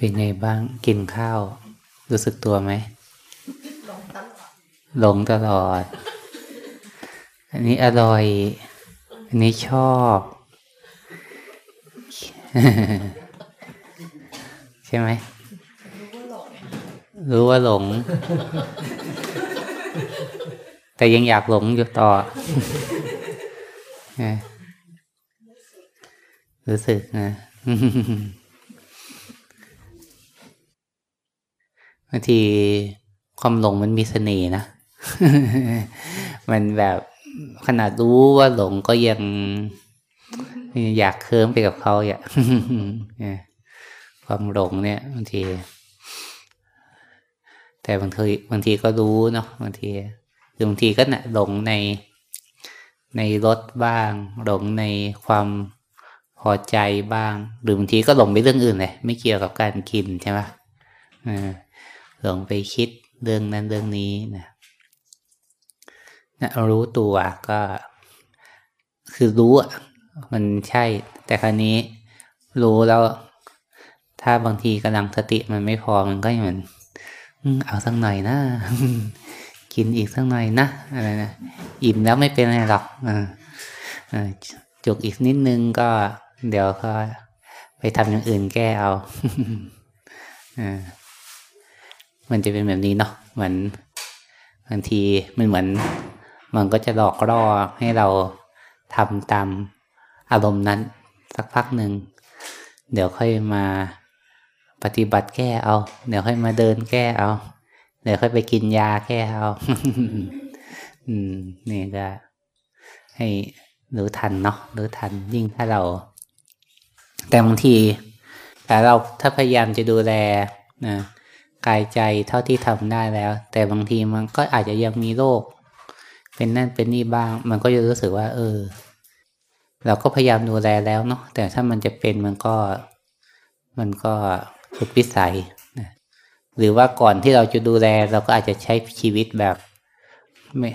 เป็นไงบ้างกินข้าว รู้สึกตัวไหมหลงตลอด อันนี้อร่อย อันนี้ชอบ ใช่ไหม รู้ว่าหลง แต่ยังอยากหลงอยู่ต่อ รู้สึกนะ บางทีความหลงมันมีเสน่ห์นะ มันแบบขนาดรู้ว่าหลงก็ยังอยากเคิมไปกับเขาอย่าความหลงเนี่ยบางที แต่บางทีบางทีก็รู้เนาะบางทีบางทีก็นะหลงในในรถบ้าง หลงในความพอใจบ้าง หรือบางทีก็หลงไปเรื่องอื่นเลยไม่เกี่ยวกับการกินใช่ไหมอ่า หลงไปคิดเรื่องนั้นเรื่องนี้นะนะรู้ตัวก็ คือรู้อะมันใช่ แต่ครั้นี้รู้แล้ว ถ้าบางทีกำลังสติมันไม่พอมันก็เหมือนเอาสักหน่อยนะ กินอีกสักหน่อยนะอะไรนะอิ่มแล้วไม่เป็นไรหรอกจุกอีกนิดนึงก็ เดี๋ยวก็ไปทำอย่างอื่นแก้เอา มันจะเป็นแบบนี้เนาะเหมือนบางทีมันเหมือน มันก็จะหลอกล่อให้เราทำตามอารมณ์นั้นสักพักหนึ่ง เดี๋ยวค่อยมาปฏิบัติแก้เอา เดี๋ยวค่อยมาเดินแก้เอา เดี๋ยวค่อยไปกินยาแก้เอา อืม นี่ก็ให้รู้ทันเนาะรู้ทันยิ่งถ้าเรา แต่บางที แต่เราถ้าพยายามจะดูแลนะ กายใจเท่าที่ทำได้แล้ว แต่บางทีมันก็อาจจะยังมีโรคเป็นนั่นเป็นนี่บ้าง มันก็จะรู้สึกว่า เออ เราก็พยายามดูแลแล้วเนาะแต่ถ้ามันจะเป็นมันก็มันก็สุดวิสัยนะหรือว่าก่อนที่เราจะดูแล เราก็อาจจะใช้ชีวิตแบบ ไม่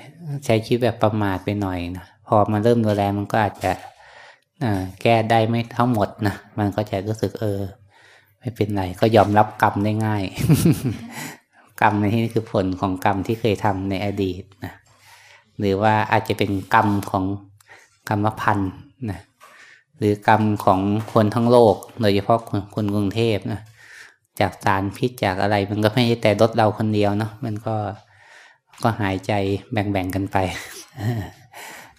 ใช้ชีวิตแบบประมาทไปหน่อยนะพอมันเริ่มดูแลมันก็อาจจะแก้ได้ไม่ทั้งหมดนะมันก็จะรู้สึกเออ ไม่เป็นไรก็ยอมรับกรรมได้ง่าย กรรมในที่นี้คือผลของกรรมที่เคยทำในอดีตนะหรือว่าอาจจะเป็นกรรมของกรรมพันธ์นะหรือกรรมของคนทั้งโลก โดยเฉพาะคนคนกรุงเทพนะจากสารพิษจากอะไร มันก็ไม่ใช่แต่ลดเราคนเดียวเนาะมันก็ก็หายใจแบ่งๆกันไป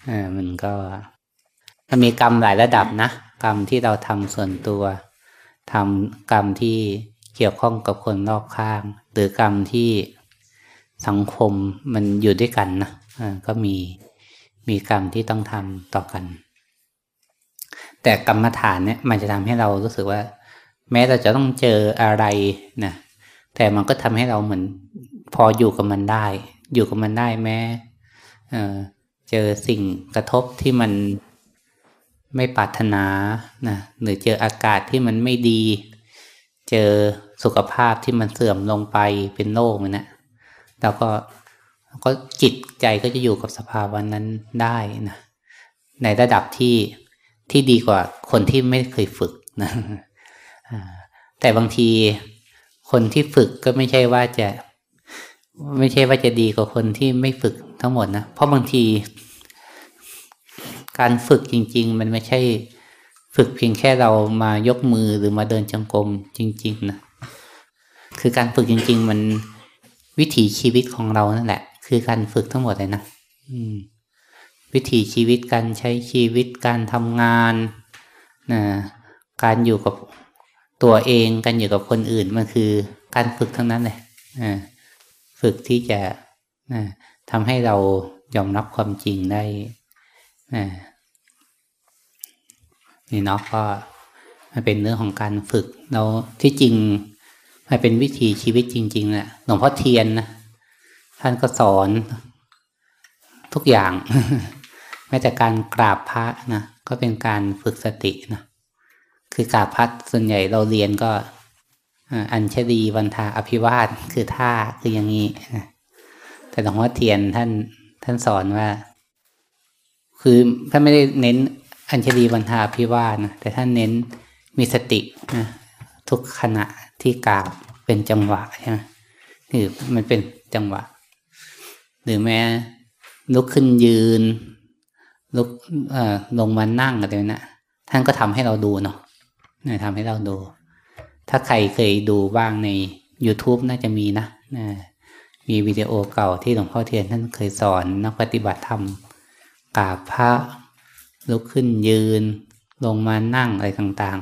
อ่ามันก็มันมีกรรมหลายระดับนะ กรรมที่เราทำส่วนตัว ทำกรรมที่เกี่ยวข้องกับคนรอบข้าง หรือกรรมที่สังคมมันอยู่ด้วยกันนะก็มีมีกรรมที่ต้องทำต่อกัน แต่กรรมฐานเนี่ยมันจะทำให้เรารู้สึกว่า แม้เราจะต้องเจออะไรนะแต่มันก็ทำให้เราเหมือนพออยู่กับมันได้ อยู่กับมันได้แม้เเจอสิ่งกระทบที่มัน ไม่ปรารถนานะหรือเจออากาศที่มันไม่ดี เจอสุขภาพที่มันเสื่อมลงไปเป็นโรคนะแล้วก็ก็จิตใจก็จะอยู่กับสภาวะนั้นได้นะในระดับที่ที่ดีกว่าคนที่ไม่เคยฝึกนะแต่บางทีคนที่ฝึกก็ไม่ใช่ว่าจะ ไม่ใช่ว่าจะดีกว่าคนที่ไม่ฝึกทั้งหมดนะเพราะบางที การฝึกจริง ๆ มันไม่ใช่ฝึกเพียงแค่เรามายกมือหรือมาเดินจงกรมจริง ๆ นะ คือการฝึกจริง ๆ มันวิถีชีวิตของเรานั่นแหละ คือการฝึกทั้งหมดเลยนะวิถีชีวิตการใช้ชีวิตการทำงานนะการอยู่กับตัวเองการอยู่กับคนอื่นมันคือการฝึกทั้งนั้นเลยฝึกที่จะทำให้เรายอมรับความจริงได้ นี่เนาะก็มันเป็นเรื่อของการฝึก เราที่จริงมันเป็นวิธีชีวิตจริงๆแหละหลวงพ่อเทียนนะท่านก็สอนทุกอย่าง แม้แต่การกราบพระนะก็เป็นการฝึกสตินะคือกราบพระส่วนใหญ่เราเรียนก็อัญชลีวันทาอภิวาสคือท่าคืออย่างนี้แต่หลวงพ่อเทียนท่านท่านสอนว่า คือท่านไม่ได้เน้นอัญชลีบรรทาพิวานะแต่ท่านเน้นมีสตินะทุกขณะที่กราบเป็นจังหวะใช่ไหมคือมันเป็นจังหวะ หรือแม้ลุกขึ้นยืน ลุกลงมานั่งอะไรนะท่านก็ทำให้เราดูเนาะทำให้เราดู ถ้าใครเคยดูบ้างใน YouTube น่าจะมีนะมีวิดีโอเก่าที่หลวงพ่อเทียนท่านเคยสอนนักปฏิบัติธรรม กราบพระลุกขึ้นยืน ลงมานั่งอะไรต่าง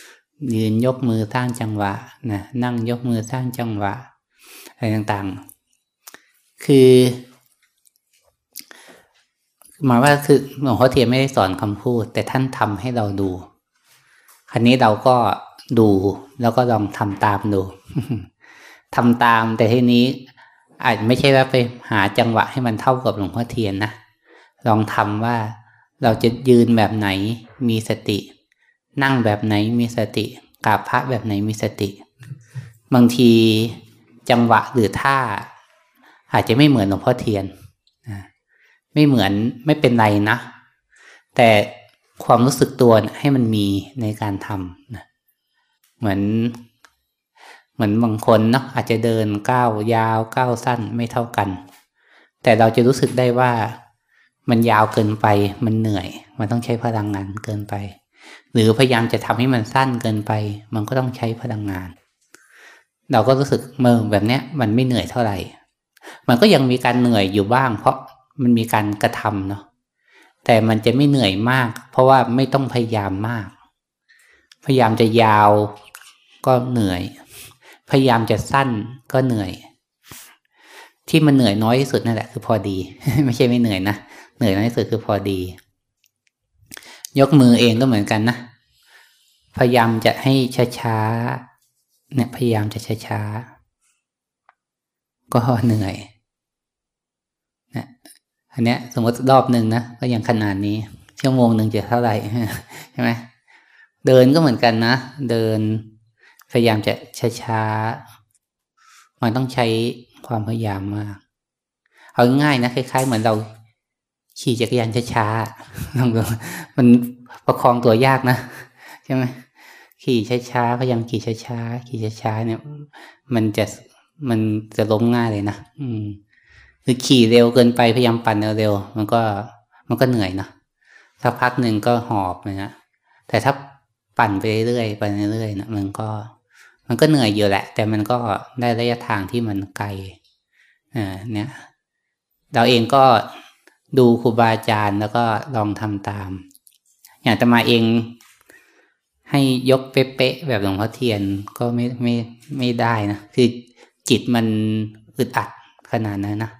ๆ ยืนยกมือสร้างจังหวะนะนั่งยกมือสร้างจังหวะ อะไรต่างๆ คือหมายว่าคือหลวงพ่อเทียนไม่ได้สอนคำพูด แต่ท่านทำให้เราดูคันนี้เราก็ดูแล้วก็ลองทำตามดูทำตามแต่ทีนี้อาจไม่ใช่ว่าไปหาจังหวะให้มันเท่ากับหลวงพ่อเทียนนะ ลองทำว่าเราจะยืนแบบไหนมีสติ นั่งแบบไหนมีสติกราบพระแบบไหนมีสติ บางทีจังหวะหรือท่า อาจจะไม่เหมือนหลวงพ่อเทียนไม่เหมือนไม่เป็นไรนะ แต่ความรู้สึกตัวให้มันมีในการทำนะเหมือน เหมือนบางคนเนาะอาจจะเดินก้าวยาวก้าวสั้นไม่เท่ากัน แต่เราจะรู้สึกได้ว่า มันยาวเกินไป มันเหนื่อย มันต้องใช้พลังงานเกินไป หรือพยายามจะทำให้มันสั้นเกินไป มันก็ต้องใช้พลังงาน เราก็รู้สึกเมื่อแบบเนี้ย มันไม่เหนื่อยเท่าไหร่ มันก็ยังมีการเหนื่อยอยู่บ้าง เพราะมันมีการกระทำเนาะ แต่มันจะไม่เหนื่อยมาก เพราะว่าไม่ต้องพยายามมาก พยายามจะยาวก็เหนื่อย พยายามจะสั้นก็เหนื่อย ที่มันเหนื่อยน้อยที่สุดนั่นแหละคือพอดี ไม่ใช่ไม่เหนื่อยนะ เหนื่อยน้อยที่สุดคือพอดี ยกมือเองก็เหมือนกันนะ พยายามจะให้ช้าๆเนี่ยพยายามจะช้าๆก็เหนื่อยนะอันเนี้ย สมมติรอบหนึ่งนะก็ยังขนาดนี้ ชั่วโมงหนึ่งจะเท่าไหร่ใช่ไหมเดินก็เหมือนกันนะ เดินพยายามจะช้าๆมันต้องใช้ความพยายามมาก เอาง่ายนะคล้ายๆ เหมือนเรา ขี่จักรยานช้าๆลองดูมันประคองตัวยากนะใช่ไหมขี่ช้าๆพยายามขี่ช้าๆขี่ช้าๆเนี่ย มันจะมันจะล้มง่ายเลยนะอืมหรือขี่เร็วเกินไปพยายามปั่นเร็วๆมันก็มันก็เหนื่อยนะสักพักหนึ่งก็หอบเลยนะแต่ถ้าปั่นไปเรื่อยๆไปเรื่อยๆนะมันก็มันก็เหนื่อยอยู่แหละ แต่มันก็ได้ระยะทางที่มันไกลอ่าเนี่ย เราเองก็ ดูครูบาอาจารย์แล้วก็ลองทำตาม อย่างตมาเองให้ยกเป๊ะๆแบบหลวงพ่อเทียนก็ไม่ไม่ไม่ได้นะ คือจิตมันอึดอัดขนาดนั้นนะ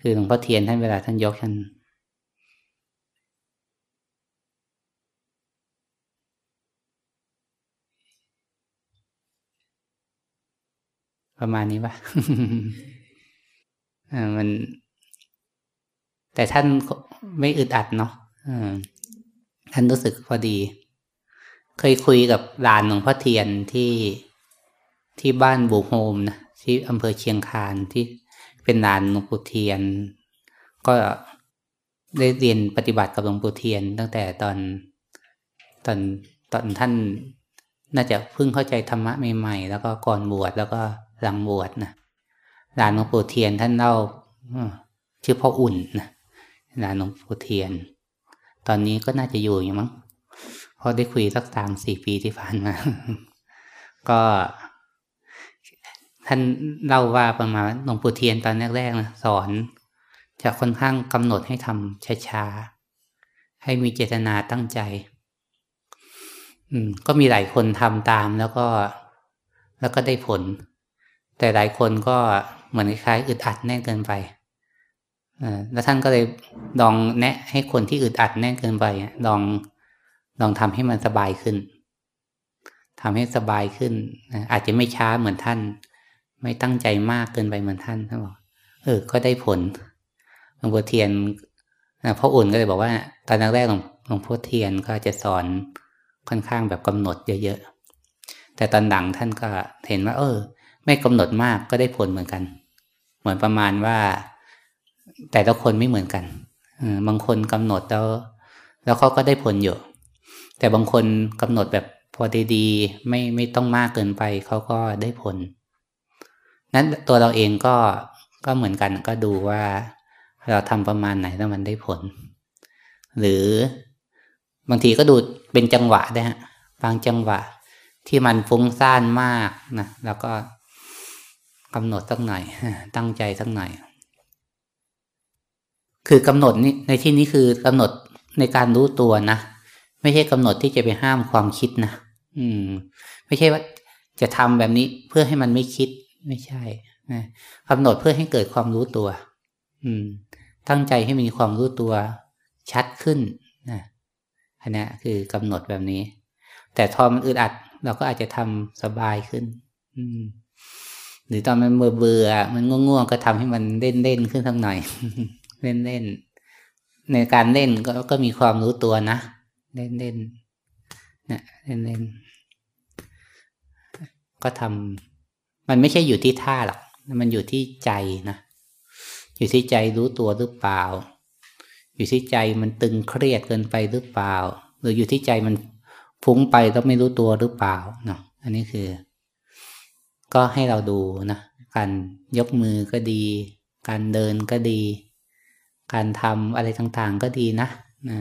คือหลวงพ่อเทียนท่านเวลาท่านยกท่านประมาณนี้ปะมัน แต่ท่านไม่อึดอัดเนาะท่านรู้สึกพอดี เคยคุยกับหลานหลวงพ่อเทียนที่ที่บ้านบุโฮมนะที่อำเภอเชียงคานที่เป็นหลานหลวงปู่เทียน ก็ได้เรียนปฏิบัติกับหลวงปู่เทียน ตั้งแต่ตอนตอนตอนท่านน่าจะเพิ่งเข้าใจธรรมะใหม่ๆ แล้วก็ก่อนบวชแล้วก็หลังบวชนะหลานหลวงปู่เทียนท่านเล่าชื่อพ่ออุ่นนะ ลานหลวงปู่เทียน ตอนนี้ก็น่าจะอยู่อยู่มั้งเพราะได้คุยสักสามสี่ปีที่ผ่านมา ก็ ท่านเล่าว่าประมาณหลวงปู่เทียนตอนแรกๆนะสอนจะค่อนข้างกำหนดให้ทำช้าๆ ให้มีเจตนาตั้งใจ อืม ก็มีหลายคนทำตามแล้วก็ แล้วก็ได้ผล แต่หลายคนก็เหมือนคล้ายๆอึดอัดแน่นเกินไป แล้วท่านก็เลยลองแนะให้คนที่อึดอัดแน่นเกินไปลองลองทำให้มันสบายขึ้นทำให้สบายขึ้น อาจจะไม่ช้าเหมือนท่าน ไม่ตั้งใจมากเกินไปเหมือนท่านท่านบอกเออ ก็ได้ผลหลวงพ่อเทียนพ่ออุ่นก็เลยบอกว่า ตอนแรกหลวงหลวงพ่อเทียนก็จะสอนค่อนข้างแบบกำหนดเยอะๆ แต่ตอนหลังท่านก็เห็นว่า เออ ไม่กำหนดมากก็ได้ผลเหมือนกัน เหมือนประมาณว่า แต่ละคนไม่เหมือนกันบางคนกำหนดแล้ว แล้วเขาก็ได้ผลอยู่แต่บางคนกำหนดแบบพอดีๆไม่ไม่ต้องมากเกินไปเขาก็ได้ผล นั้นตัวเราเองก็ก็เหมือนกันก็ดูว่าเราทำประมาณไหนแล้วมันได้ผล หรือบางทีก็ดูเป็นจังหวะได้ฮะบางจังหวะที่มันฟุ้งซ่านมากนะแล้วก็กำหนดสักหน่อย ตั้งใจสักหน่อย คือกำหนดนี่ในที่นี้คือกำหนดในการรู้ตัวนะ ไม่ใช่กำหนดที่จะไปห้ามความคิดนะอืม ไม่ใช่ว่าจะทำแบบนี้เพื่อให้มันไม่คิดไม่ใช่นะกำหนดเพื่อให้เกิดความรู้ตัว อืม ตั้งใจให้มีความรู้ตัวชัดขึ้นนะอันนี้คือกำหนดแบบนี้ แต่ทอมันอึดอัด เราก็อาจจะทำสบายขึ้น อืมหรือตอนมันเบื่อเบื่อมันง่วงๆก็ทำให้มันเล่นเล่นขึ้นสักหน่อย เล่นเล่นในการเล่นก็ก็มีความรู้ตัวนะ เล่นเล่นเนี่ยเล่นเล่นก็ทำมันไม่ใช่อยู่ที่ท่าหรอกมันอยู่ที่ใจนะ อยู่ที่ใจรู้ตัวหรือเปล่า อยู่ที่ใจมันตึงเครียดเกินไปหรือเปล่า หรืออยู่ที่ใจมันฟุ้งไปแล้วไม่รู้ตัวหรือเปล่าเนาะอันนี้คือ ก็ให้เราดูนะ การยกมือก็ดี การเดินก็ดี การทำอะไรต่างๆก็ดีนะนะ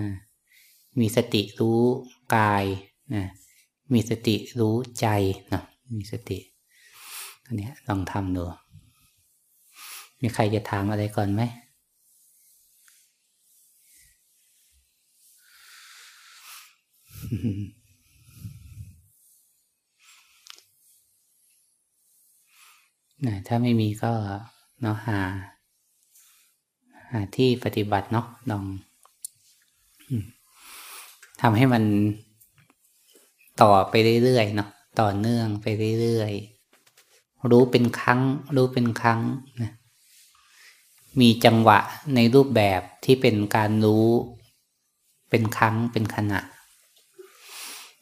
มีสติรู้กายนะมีสติรู้ใจนะมีสติอันนี้ลองทำดูมีใครจะถามอะไรก่อนไหมนะถ้าไม่มีก็เนาะหาหา ที่ปฏิบัติเนาะลองทำให้มันต่อไปเรื่อยๆเนาะต่อเนื่องไปเรื่อยๆรู้เป็นครั้ง รู้เป็นครั้งนะมีจังหวะในรูปแบบที่เป็นการรู้ เป็นครั้งเป็นขณะ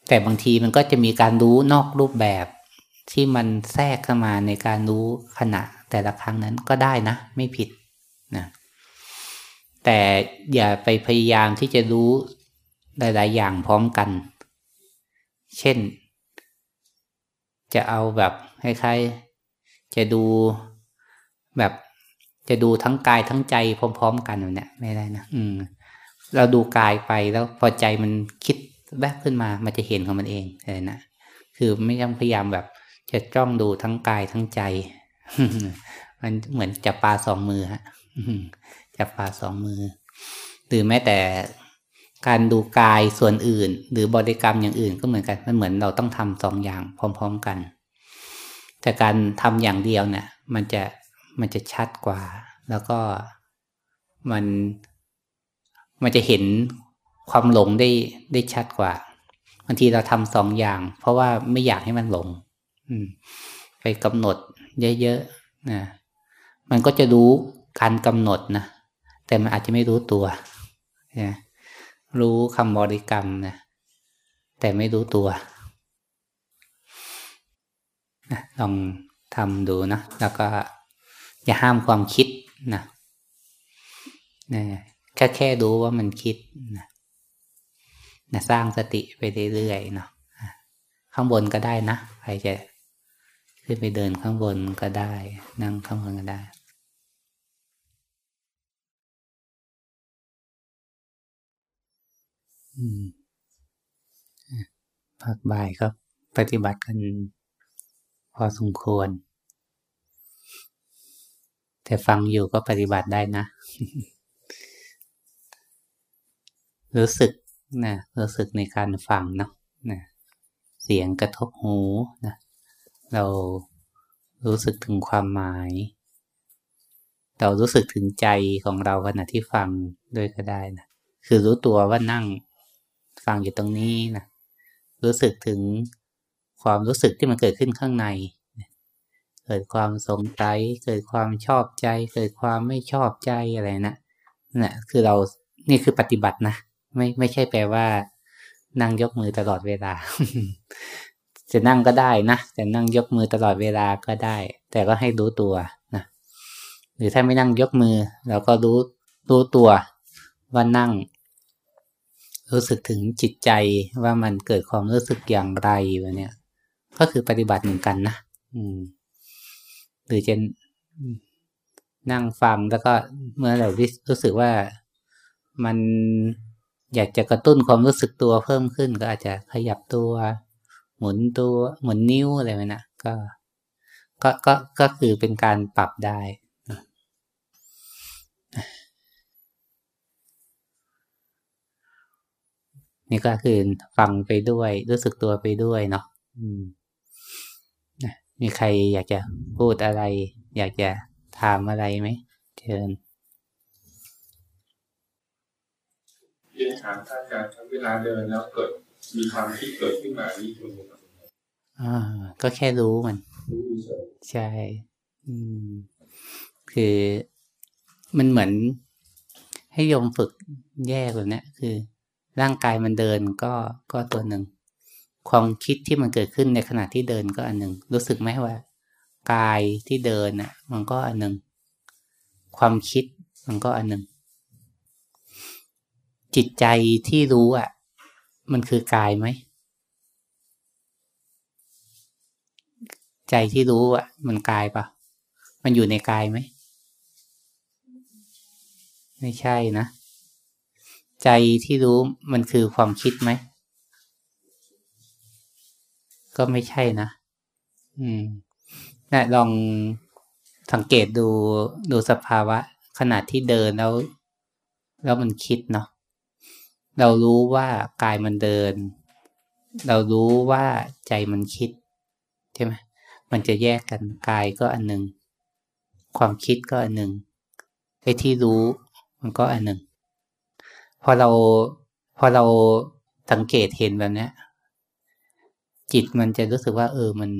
แต่บางทีมันก็จะมีการรู้นอกรูปแบบที่มันแทรกเข้ามาในการรู้ขณะ แต่ละครั้งนั้นก็ได้นะ ไม่ผิดนะ แต่อย่าไปพยายามที่จะรู้หลาย ๆ อย่างพร้อมกัน เช่น จะเอาแบบคล้ายๆจะดูแบบจะดูทั้งกายทั้งใจพร้อม ๆ กันเนี่ยไม่ได้นะอืม เราดูกายไปแล้วพอใจมันคิดแวบขึ้นมา มันจะเห็นของมันเองเลยนะคือไม่ต้องพยายามแบบจะจ้องดูทั้งกายทั้งใจ มันเหมือนจับปลาสองมือฮะ จับปลาสองมือ หรือแม้แต่การดูกายส่วนอื่น หรือบริกรรมอย่างอื่นก็เหมือนกัน มันเหมือนเราต้องทำสองอย่างพร้อม ๆกัน แต่การทำอย่างเดียวเนี่ยมันจะมันจะชัดกว่า แล้วก็มันมันจะเห็นความหลงได้ได้ชัดกว่าบางทีเราทำสองอย่าง เพราะว่าไม่อยากให้มันหลงไปกำหนดเยอะๆนะมันก็จะรู้การกำหนดนะ แต่มันอาจจะไม่รู้ตัวนะรู้คำบริกรรมนะแต่ไม่รู้ตัวนะลองทำดูนะ แล้วก็อย่าห้ามความคิดนะนะแค่แค่รู้ว่ามันคิดนะนะสร้างสติไปเรื่อยๆเนาะข้างบนก็ได้นะ ใครจะขึ้นไปเดินข้างบนก็ได้ นั่งข้างบนก็ได้ ภาคบ่ายก็ปฏิบัติกันพอสมควร แต่ฟังอยู่ก็ปฏิบัติได้นะ รู้สึกนะรู้สึกในการฟังเนาะนะเสียงกระทบหูนะเรารู้สึกถึงความหมาย เรารู้สึกถึงใจของเราขณะที่ฟังด้วยก็ได้นะคือรู้ตัวว่านั่ง ฟังอยู่ตรงนี้นะรู้สึกถึงความรู้สึกที่มันเกิดขึ้นข้างใน เกิดความสงสัยเกิดความชอบใจ เกิดความไม่ชอบใจอะไรนะนี่คือเรานี่คือปฏิบัตินะไม่ไม่ใช่แปลว่า นั่งยกมือตลอดเวลา จะนั่งก็ได้นะจะนั่งยกมือตลอดเวลาก็ได้ แต่ก็ให้รู้ตัวนะหรือถ้าไม่นั่งยกมือเราก็รู้รู้ตัวว่านั่ง รู้สึกถึงจิตใจว่ามันเกิดความรู้สึกอย่างไรวะเนี่ย ก็คือปฏิบัติเหมือนกันนะอืม หรือจะนั่งฟังแล้วก็เมื่อเรารู้สึกว่ามันอยากจะกระตุ้นความรู้สึกตัวเพิ่มขึ้น ก็อาจจะขยับตัว หมุนตัวหมุนนิ้วอะไรแบบนะก็ก็ก็ก็คือเป็นการปรับได้ นี่ก็คือฟังไปด้วย รู้สึกตัวไปด้วยเนาะมีใครอยากจะพูดอะไร อยากจะถามอะไรไหมเชิญเรียนถามท่านอาจารย์ครับเวลาเดินแล้วเกิด มีความคิดเกิดขึ้นมานี่คืออ่า ก็แค่รู้มัน ใช่ อืม คือมันเหมือนให้ยมฝึกแยกแบบนี้คือ ร่างกายมันเดินก็ก็ตัวหนึ่ง ความคิดที่มันเกิดขึ้นในขณะที่เดินก็อันหนึ่ง รู้สึกไหมว่า กายที่เดินน่ะ มันก็อันหนึ่ง ความคิดมันก็อันหนึ่ง จิตใจที่รู้อะ มันคือกายไหม ใจที่รู้อะ มันกายปะมันอยู่ในกายไหม ไม่ใช่นะ ใจที่รู้มันคือความคิดไหม ก็ไม่ใช่นะ อืมนะลองสังเกตดูดูสภาวะขณะที่เดินแล้ว แล้วมันคิดเนาะเรารู้ว่ากายมันเดิน เรารู้ว่าใจมันคิดใช่ไหมมันจะแยกกันกายก็อันหนึ่งความคิดก็อันหนึ่งไอ้ที่รู้มันก็อันหนึ่ง พอเราพอเราสังเกตเห็นแบบนี้จิตมันจะรู้สึกว่า เออมัน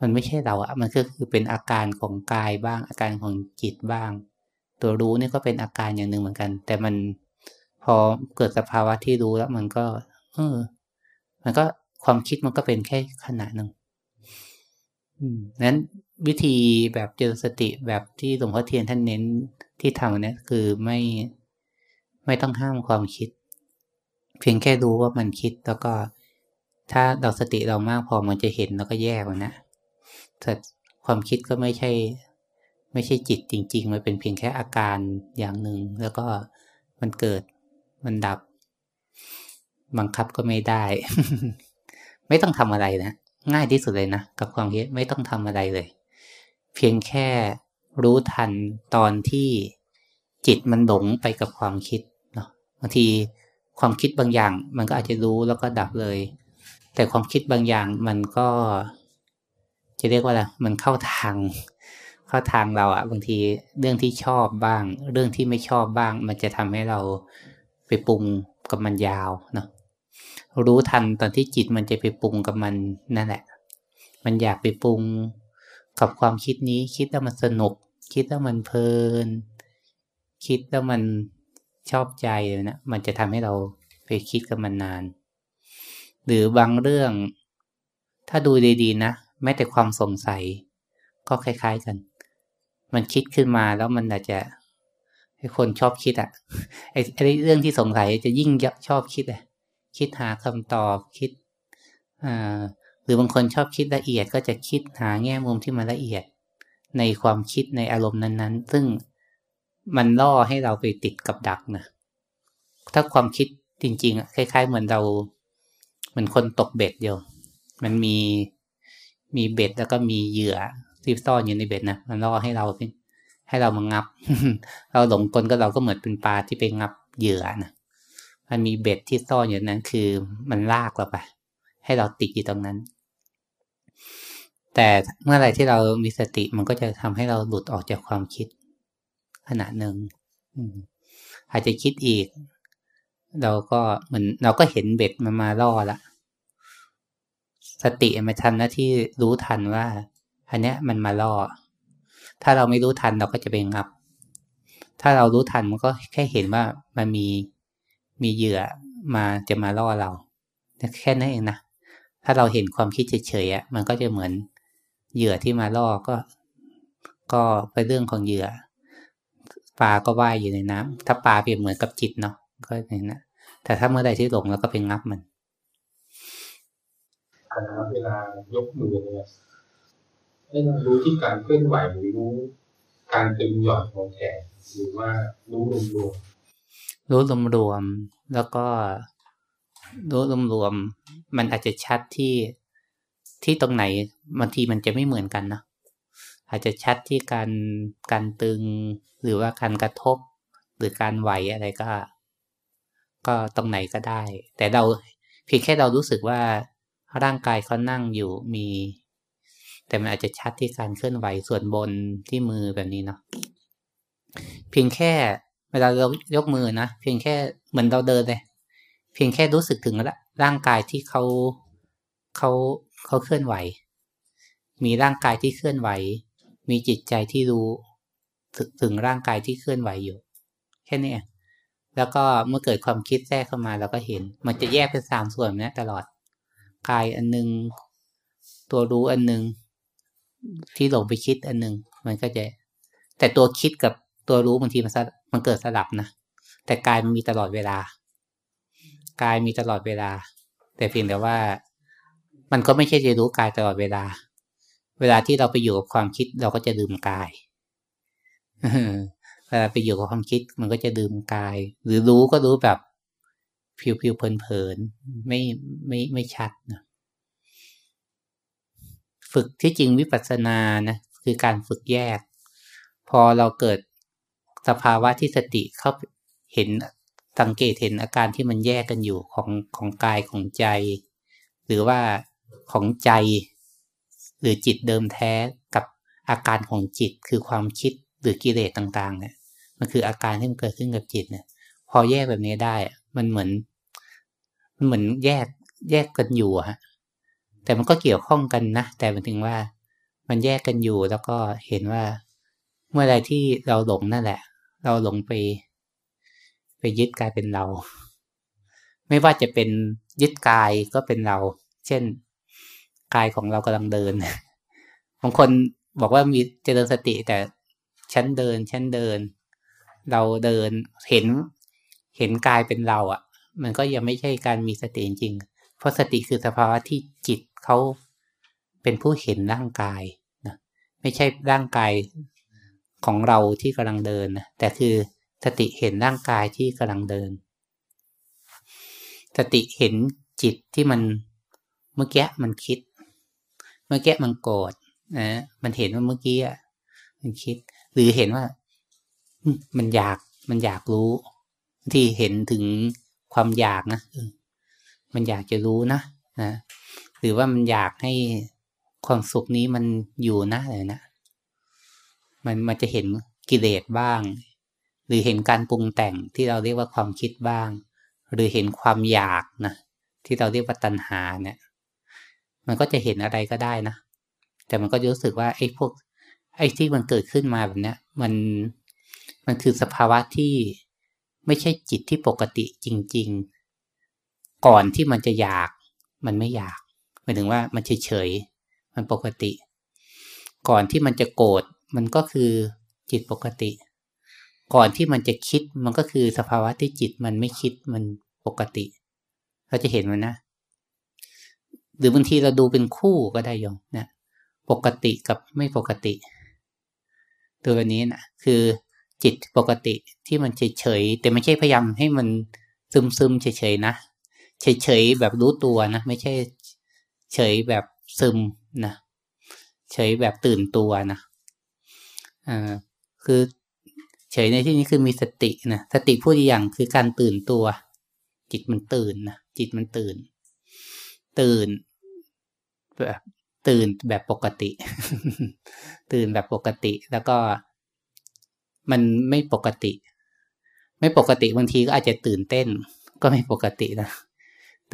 มันไม่ใช่เราอะมันก็คือเป็นอาการของกายบ้าง อาการของจิตบ้าง ตัวรู้นี่ก็เป็นอาการอย่างหนึ่งเหมือนกัน แต่มันพอเกิดสภาวะที่รู้แล้วมันก็ เออ มันก็ความคิดมันก็เป็นแค่ขณะหนึ่งนั้นวิธีแบบเจริญสติแบบที่หลวงพ่อเทียนท่านเน้นที่ทำเนี่ยคือไม่ ไม่ต้องห้ามความคิด เพียงแค่รู้ว่ามันคิดแล้วก็ ถ้าเราสติเรามากพอมันจะเห็นแล้วก็แยกมันนะแต่ความคิดก็ไม่ใช่ ไม่ใช่จิตจริง ๆ มันเป็นเพียงแค่อาการอย่างหนึ่งแล้วก็มันเกิดมันดับ บังคับก็ไม่ได้ ไม่ต้องทำอะไรนะง่ายที่สุดเลยนะกับความคิดไม่ต้องทำอะไรเลย เพียงแค่รู้ทันตอนที่จิตมันหลงไปกับความคิดางทีความคิดบางอย่าง มันก็อาจจะรู้แล้วก็ดับเลย แต่ความคิดบางอย่างมันก็ จะเรียกว่าอะไรมันเข้าทาง เข้าทางเราอะบางทีเรื่องที่ชอบบ้าง เรื่องที่ไม่ชอบบ้าง มันจะทำให้เราไปปรุงกับมันยาวเนาะรู้ทันตอนที่จิตมันจะไปปรุงกับมันนั่นแหละ มันอยากไปปรุงกับความคิดนี้ คิดแล้วมันสนุก คิดแล้วมันเพลิน คิดแล้วมัน ชอบใจนะมันจะทำให้เราไปคิดกับมันนาน หรือบางเรื่อง ถ้าดูดีๆนะแม้แต่ความสงสัย ก็คล้าย ๆกัน มันคิดขึ้นมาแล้วมันอาจจะให้คนชอบคิดอะ่ะไอ้ไอ้เรื่องที่สงสัยจะยิ่งชอบคิดอะคิดหาคำตอบคิดอ่าหรือบางคนชอบคิดละเอียดก็จะคิดหาแง่มุมที่มันละเอียด ในความคิดในอารมณ์นั้น ๆ ซึ่ง มันล่อให้เราไปติดกับดักนะถ้าความคิดจริง ๆ คล้าย ๆ เหมือนเราเหมือนคนตกเบ็ดเดียว มันมีมีเบ็ดแล้วก็มีเหยื่อที่ซ่อนอยู่ในเบ็ดนะมันล่อให้เราให้เรามางับ เราหลงกลก็เราก็เหมือนเป็นปลาที่ไปงับเหยื่อนะมันมีเบ็ดที่ซ่อนอยู่นั้นคือมันลากเราไป ให้เราติดอยู่ตรงนั้น แต่เมื่อไรที่เรามีสติมันก็จะทำให้เราหลุดออกจากความคิด ขณะหนึ่งอาจจะคิดอีก เราก็เหมือนเราก็เห็นเบ็ดมันมาล่อละสติมาทำหน้าที่รู้ทันว่าอันเนี้ยมันมาล่อ ถ้าเราไม่รู้ทันเราก็จะไปงับ ถ้าเรารู้ทันมันก็แค่เห็นว่ามันมีมีเหยื่อมาจะมาล่อเราแค่นั้นเองนะถ้าเราเห็นความคิดเฉยๆอะมันก็จะเหมือนเหยื่อที่มาล่อก็ ก็เป็นเรื่องของเหยื่อ ปลาก็ว่ายอยู่ในน้ำถ้าปลาเปรียบเหมือนกับจิตเนาะก็เห็นนะแต่ถ้าเมื่อใดที่หลงแล้วก็ไปงับมันเวลายกมือเนี่ยให้เรารู้ที่การเคลื่อนไหวหรือรู้การตึงหย่อนของแขนหรือว่ารู้รวมรวมรู้รวมรวมแล้วก็รู้รวมรวมมันอาจจะชัดที่ที่ตรงไหนบางทีมันจะไม่เหมือนกันเนาะ อาจจะชัดที่การการตึง หรือว่าการกระทบ หรือการไหวอะไรก็ ก็ตรงไหนก็ได้ แต่เราเพียงแค่เรารู้สึกว่าร่างกายเขานั่งอยู่มี แต่มันอาจจะชัดที่การเคลื่อนไหวส่วนบนที่มือแบบนี้เนาะเพียงแค่เวลาเรายกมือนะเพียงแค่เหมือนเราเดินเลย เพียงแค่รู้สึกถึงร่างกายที่เขาเขาเขาเคลื่อนไหว มีร่างกายที่เคลื่อนไหว มีจิตใจที่รู้ถึงร่างกายที่เคลื่อนไหวอยู่ แค่นี้แล้วก็เมื่อเกิดความคิดแทรกเข้ามาเราก็เห็น มันจะแยกเป็นสามส่วนนะตลอด กายอันนึง ตัวรู้อันนึง ที่หลงไปคิดอันนึง มันก็จะ แต่ตัวคิดกับตัวรู้บางทีมันมันเกิดสลับนะแต่กายมันมีตลอดเวลา กายมีตลอดเวลา แต่เพียงแต่ว่า มันก็ไม่ใช่จะรู้กายตลอดเวลา เวลาที่เราไปอยู่กับความคิดเราก็จะลืมกายเวลาไปอยู่กับความคิดมันก็จะลืมกาย หรือรู้ก็รู้แบบผิวๆเพลินๆไม่ไม่ไม่ชัดนะฝึกที่จริงวิปัสสนานะคือการฝึกแยก พอเราเกิดสภาวะที่สติเขาเห็นสังเกตเห็นอาการที่มันแยกกันอยู่ของของกายของใจ หรือว่าของใจ หรือจิตเดิมแท้กับอาการของจิตคือความคิดหรือกิเลสต่าง ๆ เนี่ย มันคืออาการที่มันเกิดขึ้นกับจิตเนี่ย พอแยกแบบนี้ได้ มันเหมือน มันเหมือนแยกแยกกันอยู่ฮะแต่มันก็เกี่ยวข้องกันนะ แต่มันถึงว่ามันแยกกันอยู่แล้วก็เห็นว่าเมื่อไรที่เราหลงนั่นแหละ เราหลงไป ไปยึดกายเป็นเรา ไม่ว่าจะเป็นยึดกายก็เป็นเรา เช่น กายของเรากำลังเดินบางคนบอกว่ามีเจริญสติแต่ฉันเดินฉันเดิน เราเดินเห็นเห็นกายเป็นเราอะ่ะ มันก็ยังไม่ใช่การมีสติจริง เพราะสติคือสภาวะที่จิตเขาเป็นผู้เห็นร่างกายนะไม่ใช่ร่างกายของเราที่กำลังเดินนะแต่คือสติเห็นร่างกายที่กำลังเดิน สติเห็นจิตที่มันเมื่อกี้มันคิด มื่อกี้มันโกรธนะมันเห็นว่าเมื่อกี้อะมันคิด หรือเห็นว่ามันอยากมันอยากรู้ ที่เห็นถึงความอยากนะมันอยากจะรู้นะนะหรือว่ามันอยากให้ความสุขนี้มันอยู่นะอะไรนะมันมันจะเห็นกิเลสบ้าง หรือเห็นการปรุงแต่งที่เราเรียกว่าความคิดบ้าง หรือเห็นความอยากนะที่เราเรียกว่าตัณหาเนี่ย มันก็จะเห็นอะไรก็ได้นะ แต่มันก็รู้สึกว่าไอ้พวก ไอ้ที่มันเกิดขึ้นมาแบบเนี้ย มันมันคือสภาวะที่ไม่ใช่จิตที่ปกติจริง ๆ ก่อนที่มันจะอยาก มันไม่อยากหมายถึงว่ามันเฉยๆมันปกติ ก่อนที่มันจะโกรธมันก็คือจิตปกติ ก่อนที่มันจะคิดมันก็คือสภาวะที่จิตมันไม่คิดมันปกติ เราจะเห็นมันนะ หรือบางทีเราดูเป็นคู่ก็ได้ยงนะปกติกับไม่ปกติ ตัวนี้นะคือจิตปกติที่มันเฉยเฉยแต่ไม่ใช่พยายามให้มันซึมซึมเฉยเฉยนะเฉยเฉยแบบรู้ตัวนะไม่ใช่เฉยแบบซึมนะเฉยแบบตื่นตัวนะอ่าคือเฉยในที่นี้คือมีสตินะสติพูดอย่างคือการตื่นตัว จิตมันตื่นนะจิตมันตื่น ตื่นแบบตื่นแบบปกติ ตื่นแบบปกติ แล้วก็มันไม่ปกติ ไม่ปกติบางทีก็อาจจะตื่นเต้น ก็ไม่ปกตินะ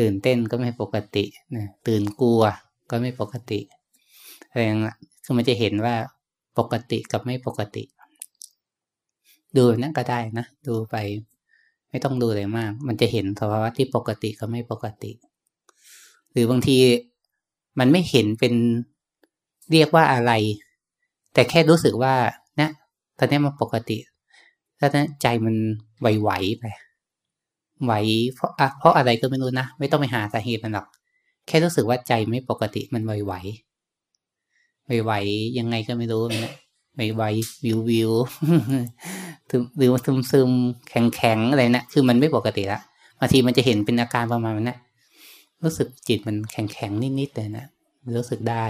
ตื่นเต้นก็ไม่ปกตินะตื่นกลัวก็ไม่ปกติอะไรอย่างเงี้ยคือมันจะเห็นว่าปกติกับไม่ปกติ ดูนั่นก็ได้นะ ดูไป ไม่ต้องดูอะไรมาก มันจะเห็นสภาวะที่ปกติกับไม่ปกติ หรือบางทีมันไม่เห็นเป็นเรียกว่าอะไร แต่แค่รู้สึกว่านะตอนนี้มันปกติแล้วนั้นใจมันไหวๆไปไหวเพราะเพราะอะไรก็ไม่รู้นะ ไม่ต้องไปหาสาเหตุมันหรอก แค่รู้สึกว่าใจไม่ปกติมันไหวไหวไหวๆยังไงก็ไม่รู้นะไหวๆวิววิวหรือว่าซึมซึมแข็งแข็งอะไรนะคือมันไม่ปกติละบางทีมันจะเห็นเป็นอาการประมาณนั้น รู้สึกจิตมันแข็งแข็งนิดๆเลยนะรู้สึกได้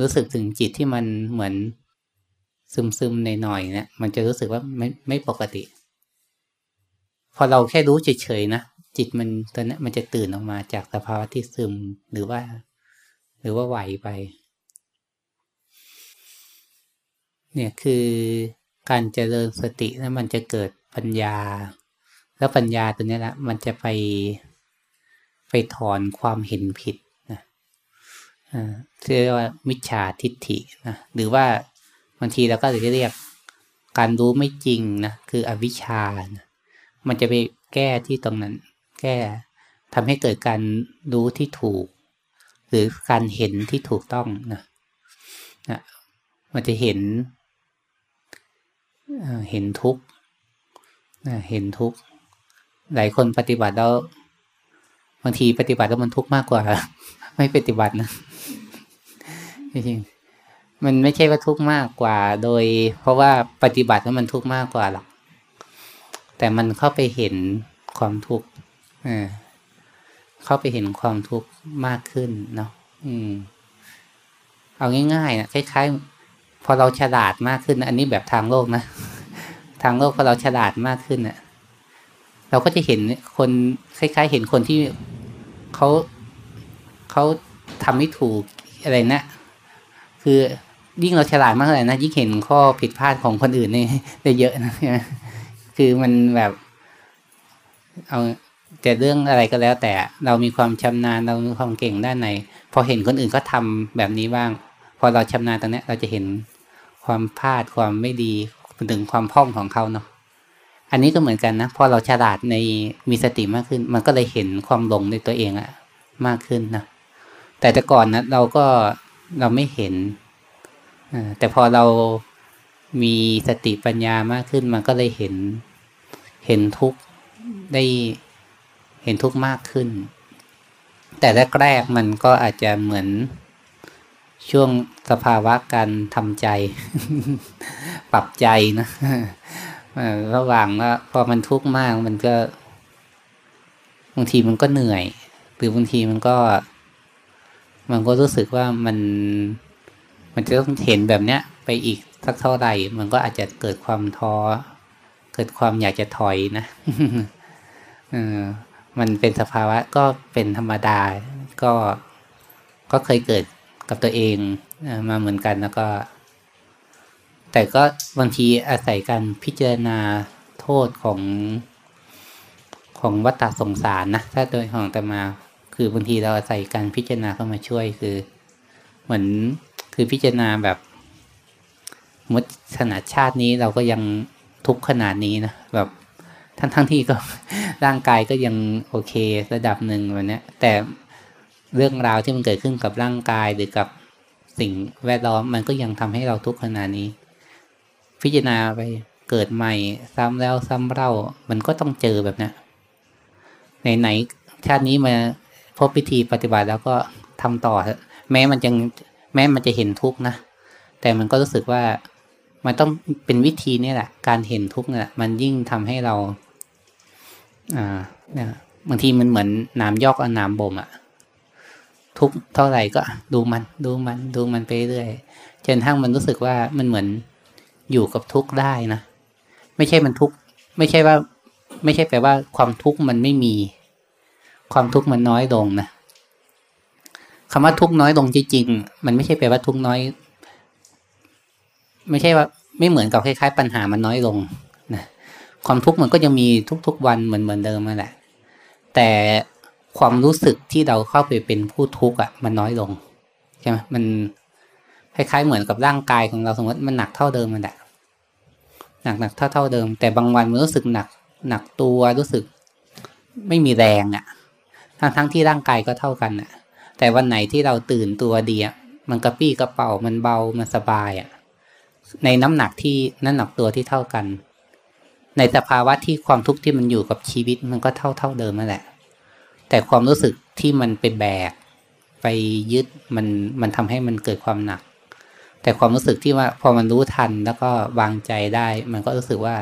รู้สึกถึงจิตที่มันเหมือนซึมซึมในหน่อยๆนะมันจะรู้สึกว่าไม่ไม่ปกติ พอเราแค่รู้เฉยๆนะจิตมันตอนนี้มันจะตื่นออกมาจากสภาวะที่ซึมหรือว่า หรือว่าไหวไป เนี่ยคือการเจริญสติแล้วมันจะเกิดปัญญา แล้วปัญญาตัวนี้ละมันจะไป ไปถอนความเห็นผิดนะเรียกว่ามิจฉาทิฏฐินะหรือว่าบางทีเราก็จะเรียกการรู้ไม่จริงนะคืออวิชชานะมันจะไปแก้ที่ตรงนั้น แก้ทำให้เกิดการรู้ที่ถูก หรือการเห็นที่ถูกต้องนะนะมันจะเห็นเห็นทุกข์เห็นทุกข์หลายคนปฏิบัติแล้ว บางทีปฏิบัติแล้วมันทุกข์มากกว่า ไม่ปฏิบัตินะจริงมันไม่ใช่ว่าทุกข์มากกว่า โดย เพราะว่าปฏิบัติแล้วมันทุกข์มากกว่าหรอกแต่มันเข้าไปเห็นความทุกข์เข้าไปเห็นความทุกข์มากขึ้นเนาะอืม เอาง่ายๆนะคล้ายๆ พอเราฉลาดมากขึ้น อันนี้แบบทางโลกนะ ทางโลกพอเราฉลาดมากขึ้นเน่ะ เราก็จะเห็นคนคล้าย ๆ เห็นคนที่เขาเขาทำไม่ถูกอะไรนะคือยิ่งเราฉลาดมากเลยนะยิ่งเห็นข้อผิดพลาดของคนอื่นนี่ได้เยอะนะคือมันแบบเอาแต่เรื่องอะไรก็แล้ว แต่เรามีความชำนาญเรามีความเก่งด้านไหน พอเห็นคนอื่นก็ทำแบบนี้บ้าง พอเราชำนาญตรงนี้เราจะเห็นความพลาดความไม่ดีถึงความพ่องของเขาเนาะ อันนี้ก็เหมือนกันนะพอเราฉลาดในมีสติมากขึ้น มันก็เลยเห็นความหลงในตัวเองอะมากขึ้นนะแต่แต่ก่อนนะเราก็เราไม่เห็นอแต่พอเรามีสติปัญญามากขึ้น มันก็เลยเห็นเห็นทุกได้เห็นทุกมากขึ้น แต่แรกๆมันก็อาจจะเหมือนช่วงสภาวะการทำใจ ปรับใจนะ ระหว่างว่าพอมันทุกข์มากมันก็บางทีมันก็เหนื่อย หรือบางทีมันก็ มันก็รู้สึกว่ามัน มันจะต้องเห็นแบบเนี้ย ไปอีกสักเท่าไหร่ มันก็อาจจะเกิดความท้อเกิดความอยากจะถอยนะเออมันเป็นสภาวะก็เป็นธรรมดา ก็ก็เคยเกิดกับตัวเองมาเหมือนกันแล้วก็ แต่ก็บางทีอาศัยการพิจารณาโทษของของวัฏสงสารนะถ้าโดยของแต่มาคือบางทีเราอาศัยการพิจารณาเข้ามาช่วยคือ เหมือนคือพิจารณาแบบมดขนาดชาตินี้เราก็ยังทุกข์ขนาดนี้นะแบบทั้งทั้งที่ก็ร่างกายก็ยังโอเคระดับหนึ่งวันนี้แต่เรื่องราวที่มันเกิดขึ้นกับร่างกายหรือกับสิ่งแวดล้อมมันก็ยังทำให้เราทุกข์ขนาดนี้ พิจารณาไปเกิดใหม่ ซ้ำแล้วซ้ำเล่า มันก็ต้องเจอแบบนี้ไหนๆชาตินี้มาพบพิธีปฏิบัติแล้วก็ทำต่อแม้มันจะแม้มันจะเห็นทุกข์นะ แต่มันก็รู้สึกว่ามันต้องเป็นวิธีนี่แหละ การเห็นทุกข์เนี่ย มันยิ่งทำให้เรา อ่าเนี่ยบางทีมันเหมือนน้ำยอกเอาน้ำบ่มอะทุกเท่าไหร่ก็ดูมัน ดูมัน ดูมันไปเรื่อยจนทั้งมันรู้สึกว่ามันเหมือน อยู่กับทุกข์ได้นะ ไม่ใช่มันทุกข์ไม่ใช่ว่า ไม่ใช่แปลว่า ความทุกข์มันไม่มี ความทุกข์มันน้อยลงนะคำว่าทุกข์น้อยลงจริงๆ มันไม่ใช่แปลว่าทุกข์น้อย ไม่ใช่ว่า ไม่เหมือนกับคล้ายๆ ปัญหามันน้อยลงนะความทุกข์มันก็ยังมีทุกๆวันเหมือนเหมือนเดิมมาแหละ แต่ความรู้สึกที่เราเข้าไปเป็นผู้ทุกข์อะ มันน้อยลงใช่ไหมมัน คล้ายๆเหมือนกับร่างกายของเราสมมติมันหนักเท่าเดิมมันแหละหนักหนักเท่าเท่าเดิม แต่บางวันมันรู้สึกหนักหนักตัวรู้สึกไม่มีแรงอะทั้งทั้งที่ร่างกายก็เท่ากันอะ แต่วันไหนที่เราตื่นตัวดีอะมันกระปี้กระเป๋ามันเบามันสบายอะในน้ำหนักที่น้ำหนักตัวที่เท่ากันในในสภาวะที่ความทุกข์ที่มันอยู่กับชีวิตมันก็เท่าเท่าเดิมนั่นแหละ แต่ความรู้สึกที่มันไปแบก ไปยึดมันมันทำให้มันเกิดความหนัก แต่ความรู้สึกที่ว่าพอมันรู้ทันแล้วก็วางใจได้ มันก็รู้สึกว่า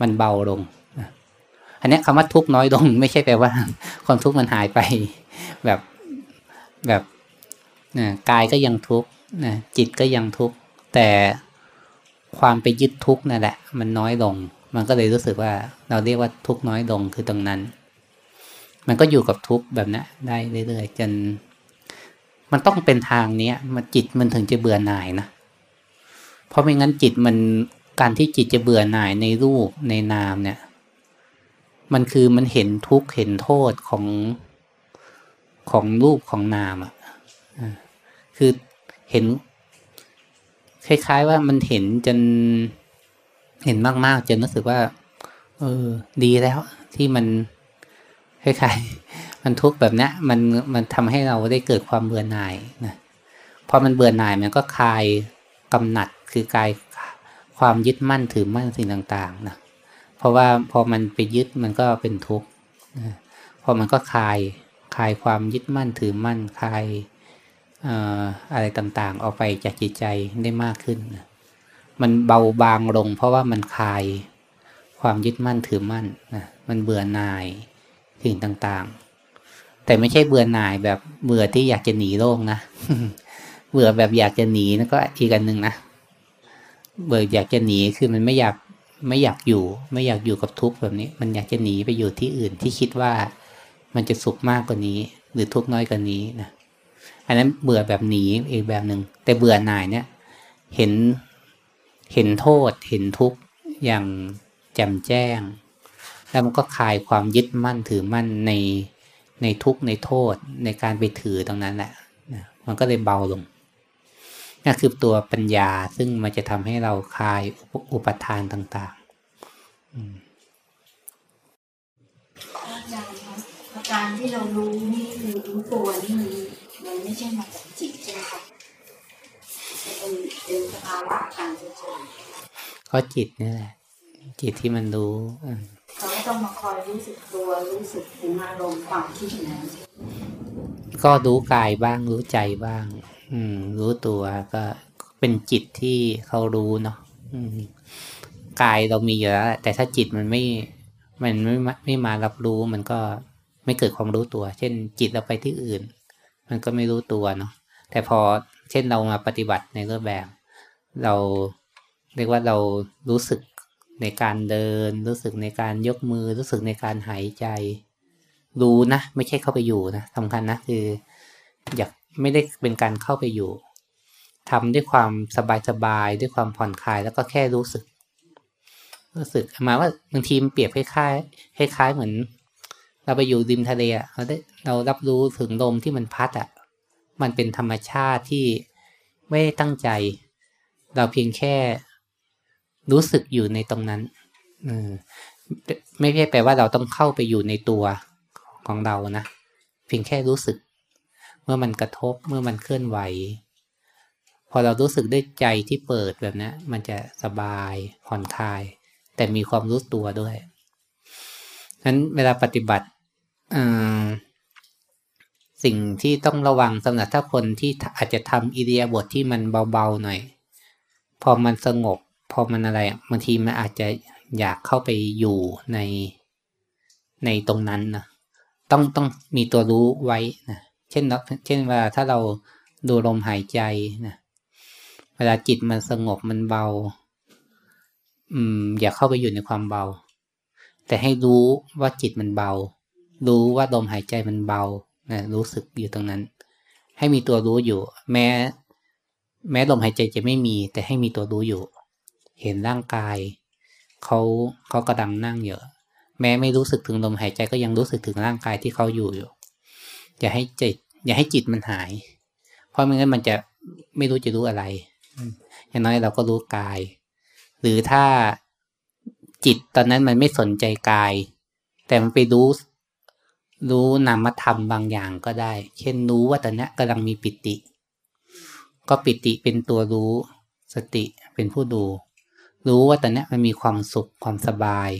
มันเบาลงอันนี้คำว่าทุกน้อยลง ไม่ใช่แปลว่า ความทุกข์มันหายไป แบบแบบนะกายก็ยังทุกข์นะจิตก็ยังทุกข์แต่ความไปยึดทุกข์นั่นแหละ มันน้อยลง มันก็เลยรู้สึกว่า เราเรียกว่าทุกข์น้อยลงคือตรงนั้น มันก็อยู่กับทุกข์แบบนี้ได้เรื่อยๆจน มันต้องเป็นทางเนี้ยมันจิตมันถึงจะเบื่อหน่ายนะ เพราะไม่งั้นจิตมันการที่จิตจะเบื่อหน่ายในรูปในนามเนี่ย มันคือมันเห็นทุกข์เห็นโทษของของรูปของนามอะคือเห็น คล้าย ๆ ว่ามันเห็นจนเห็นมากๆจนรู้สึกว่า เออ ดีแล้วที่มันคล้ายๆ มันทุกข์แบบนี้มันมันทำให้เราได้เกิดความเบื่อหน่ายนะพอมันเบื่อหน่ายมันก็คลายกำหนัดคือกายความยึดมั่นถือมั่นสิ่งต่างๆนะเพราะว่าพอมันไปยึดมันก็เป็นทุกข์พอมันก็คลายคลายความยึดมั่นถือมั่นคลายอะไรต่างๆ ออกไปจากจิตใจได้มากขึ้น มันเบาบางลง เพราะว่ามันคลายความยึดมั่นถือมั่นนะมันเบื่อหน่ายสิ่งต่างๆ แต่ไม่ใช่เบื่อหน่ายแบบเบื่อที่อยากจะหนีโลกนะเบื่อแบบอยากจะหนีนั่นก็อีกอันหนึ่งนะเบื่ออยากจะหนีคือมันไม่อยากไม่อยากอยู่ ไม่อยากอยู่กับทุกข์แบบนี้ มันอยากจะหนีไปอยู่ที่อื่นที่คิดว่ามันจะสุขมากกว่านี้ หรือทุกข์น้อยกว่านี้นะอันนั้นเบื่อแบบหนีอีกแบบหนึ่งแต่เบื่อหน่ายเนี่ย เห็นเห็นโทษ เห็นทุกข์อย่างแจ่มแจ้ง แล้วมันก็คลายความยึดมั่นถือมั่นใน ในทุกข์ในโทษในการไปถือตรงนั้นแหละมันก็เลยเบาลงนั่นคือตัวปัญญาซึ่งมันจะทำให้เราคลายอุปทานต่างๆการที่เรารู้นี่คือรู้ตัวนี่มันมันไม่ใช่มาจากจิตใช่ไหมคะเป็นเป็นสภาวะการเฉยก็จิตนี่แหละ จิตที่มันรู้เขาไม่ ต้องมาคอยรู้สึกตัวรู้สึกถึงอารมณ์ความคิดนั้นก็รู้กายบ้างรู้ใจบ้าง อืม รู้ตัวก็เป็นจิตที่เขารู้เนาะกายเรามีอยู่แล้วแต่ถ้าจิตมันไม่ มันไม่ไม่มารับรู้มันก็ไม่เกิดความรู้ตัว เช่นจิตเราไปที่อื่น มันก็ไม่รู้ตัวเนาะแต่พอเช่นเรามาปฏิบัติในรูปแบบ เราเรียกว่าเรารู้สึก ในการเดิน รู้สึกในการยกมือ รู้สึกในการหายใจ รู้นะ ไม่ใช่เข้าไปอยู่นะสำคัญนะคือ อยากไม่ได้เป็นการเข้าไปอยู่ทำด้วยความสบายๆด้วยความผ่อนคลายแล้วก็แค่รู้สึก รู้สึกมาว่าบางทีมเปรียบคล้ายๆคล้าย ๆ เหมือน เราไปอยู่ริมทะเลอะเราได้เรารับรู้ถึงลมที่มันพัดอะมันเป็นธรรมชาติที่ไม่ได้ตั้งใจ เราเพียงแค่ รู้สึกอยู่ในตรงนั้นอไม่ใช่แปลว่าเราต้องเข้าไปอยู่ในตัวของเรานะเพียงแค่รู้สึก เมื่อมันกระทบเมื่อมันเคลื่อนไหว พอเรารู้สึกด้วยใจที่เปิดแบบนี้มันจะสบายผ่อนคลาย แต่มีความรู้ตัวด้วยนั้นเวลาปฏิบัติสิ่งที่ต้องระวังสำหรับถ้าคนที่อาจจะทำอิเดียบทที่มันเบาๆหน่อย พอมันสงบ พอมันอะไรบางทีมันอาจจะอยากเข้าไปอยู่ในในตรงนั้นนะต้องต้องมีตัวรู้ไว้นะเช่นเช่นวลาถ้าเราดูลมหายใจนะเวลาจิตมันสงบมันเบา อืม อย่าเข้าไปอยู่ในความเบา แต่ให้รู้ว่าจิตมันเบา รู้ว่าลมหายใจมันเบานะรู้สึกอยู่ตรงนั้น ให้มีตัวรู้อยู่ แม้ แม้ลมหายใจจะไม่มี แต่ให้มีตัวรู้อยู่ เห็นร่างกายเขาเขากระดังนั่งอยู่แม้ไม่รู้สึกถึงลมหายใจก็ยังรู้สึกถึงร่างกายที่เขาอยู่อยู่ อย่าให้จิต อย่าให้จิตมันหาย เพราะไม่งั้นมันจะไม่รู้จะรู้อะไร อย่างน้อยเราก็รู้กาย หรือถ้าจิตตอนนั้นมันไม่สนใจกาย แต่มันไปรู้รู้นามธรรมบางอย่างก็ได้ เช่นรู้ว่าตอนนี้กำลังมีปิติ ก็ปิติเป็นตัวรู้ สติเป็นผู้ดู รู้ว่าตอนนี้มันมีความสุขความสบาย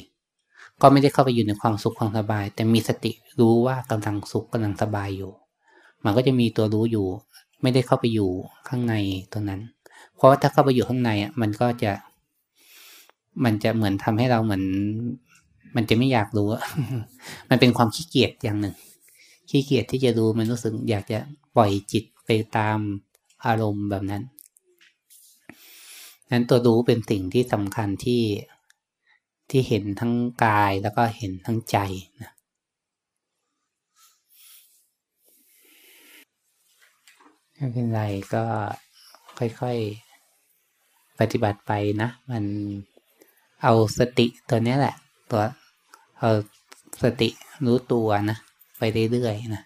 ก็ไม่ได้เข้าไปอยู่ในความสุขความสบาย แต่มีสติรู้ว่ากำลังสุขกำลังสบายอยู่ มันก็จะมีตัวรู้อยู่ ไม่ได้เข้าไปอยู่ข้างในตรงนั้น เพราะว่าถ้าเข้าไปอยู่ข้างในอะมันก็จะ มันจะเหมือนทำให้เราเหมือน มันจะไม่อยากรู้มันเป็นความขี้เกียจอย่างหนึ่งขี้เกียจที่จะรู้มันรู้สึกอยากจะปล่อยจิตไปตามอารมณ์แบบนั้น นั้นตัวรู้เป็นสิ่งที่สำคัญที่ที่เห็นทั้งกายแล้วก็เห็นทั้งใจนะไม่เป็นไรก็ค่อยๆ ปฏิบัติไปนะ มันเอาสติตัวนี้แหละ ตัวเอาสติรู้ตัวนะ ไปเรื่อยๆนะ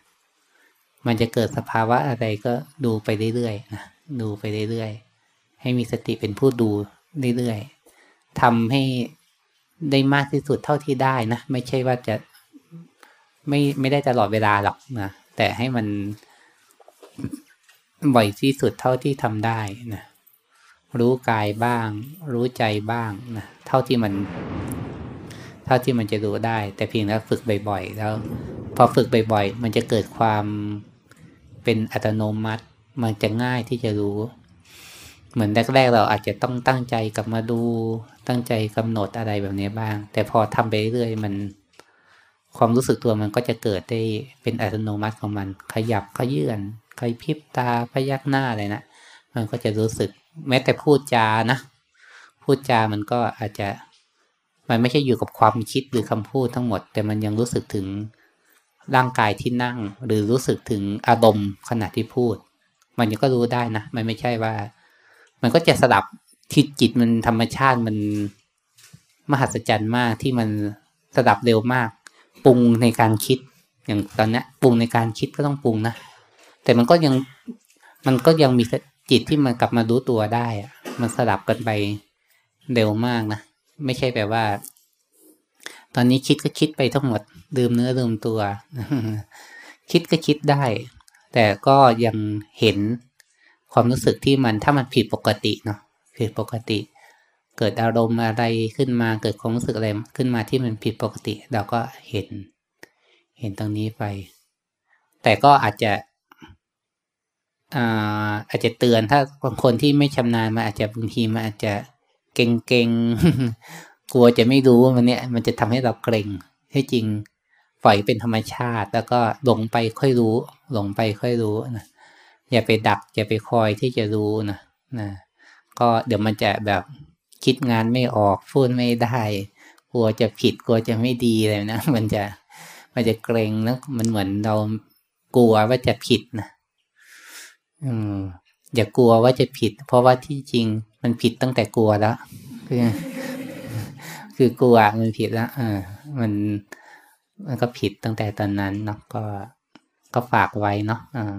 มันจะเกิดสภาวะอะไรก็ดูไปเรื่อยๆนะ ดูไปเรื่อยๆ ให้มีสติเป็นผู้ดูเรื่อยๆทำให้ได้มากที่สุดเท่าที่ได้นะไม่ใช่ว่าจะไม่ไม่ได้ตลอดเวลาหรอกนะแต่ให้มันบ่อยที่สุดเท่าที่ทำได้นะรู้กายบ้าง รู้ใจบ้างนะเท่าที่มัน เท่าที่มันจะรู้ได้ แต่เพียงแล้วฝึกบ่อย ๆ แล้ว พอฝึกบ่อย ๆ มันจะเกิดความเป็นอัตโนมัติ มันจะง่ายที่จะรู้ เหมือนแรกๆเราอาจจะต้องตั้งใจกลับมาดูตั้งใจกำหนดอะไรแบบนี้บ้าง แต่พอทำไปเรื่อยมัน ความรู้สึกตัวมันก็จะเกิดได้เป็นอัตโนมัติของมัน ขยับขยื่นขยพิบตาพยักหน้าอะไรนะมันก็จะรู้สึก แม้แต่พูดจานะ พูดจามันก็อาจจะ มันไม่ใช่อยู่กับความคิดหรือคำพูดทั้งหมด แต่มันยังรู้สึกถึงร่างกายที่นั่ง หรือรู้สึกถึงอารมณ์ขณะที่พูด มันก็รู้ได้นะ มันไม่ใช่ว่า มันก็จะสลับที่จิตมันธรรมชาติมันมหัศจรรย์มากที่มันสลับเร็วมาก ปรุงในการคิด อย่างตอนนี้ปรุงในการคิดก็ต้องปรุงนะแต่มันก็ยังมันก็ยังมีจิตที่มันกลับมารู้ตัวได้อะมันสลับกันไปเร็วมากนะไม่ใช่แบบว่า ตอนนี้คิดก็คิดไปทั้งหมดลืมเนื้อลืมตัว คิดก็คิดได้ แต่ก็ยังเห็น ความรู้สึกที่มันถ้ามันผิดปกติเนาะผิดปกติ เกิดอารมณ์อะไรขึ้นมาเกิดความรู้สึกอะไรขึ้นมาที่มันผิดปกติ เราก็เห็น เห็นตรงนี้ไป แต่ก็อาจจะอาอาจจะเตือนถ้าบางคนที่ไม่ชำนาญมาอาจจะบางทีมันอาจจะเก่งเก่งกลัวจะไม่รู้ว่ามันเนี่ยมันจะทำให้เราเกรงที่จริงปล่อยเป็นธรรมชาติ แล้วก็หลงไปค่อยรู้ หลงไปค่อยรู้นะ อย่าไปดักอย่าไปคอยที่จะรู้นะนะก็เดี๋ยวมันจะแบบคิดงานไม่ออกพูดไม่ได้กลัวจะผิดกลัวจะไม่ดีเลยนะมันจะมันจะเกรงแล้วมันเหมือนเรากลัวว่าจะผิดนะอืมอย่ากลัวว่าจะผิด เพราะว่าที่จริงมันผิดตั้งแต่กลัวแล้วคือคือกลัวมันผิดแล้วอ่ามันมันก็ผิดตั้งแต่ตอนนั้นเนาะก็ก็ฝากไว้เนาะอ่า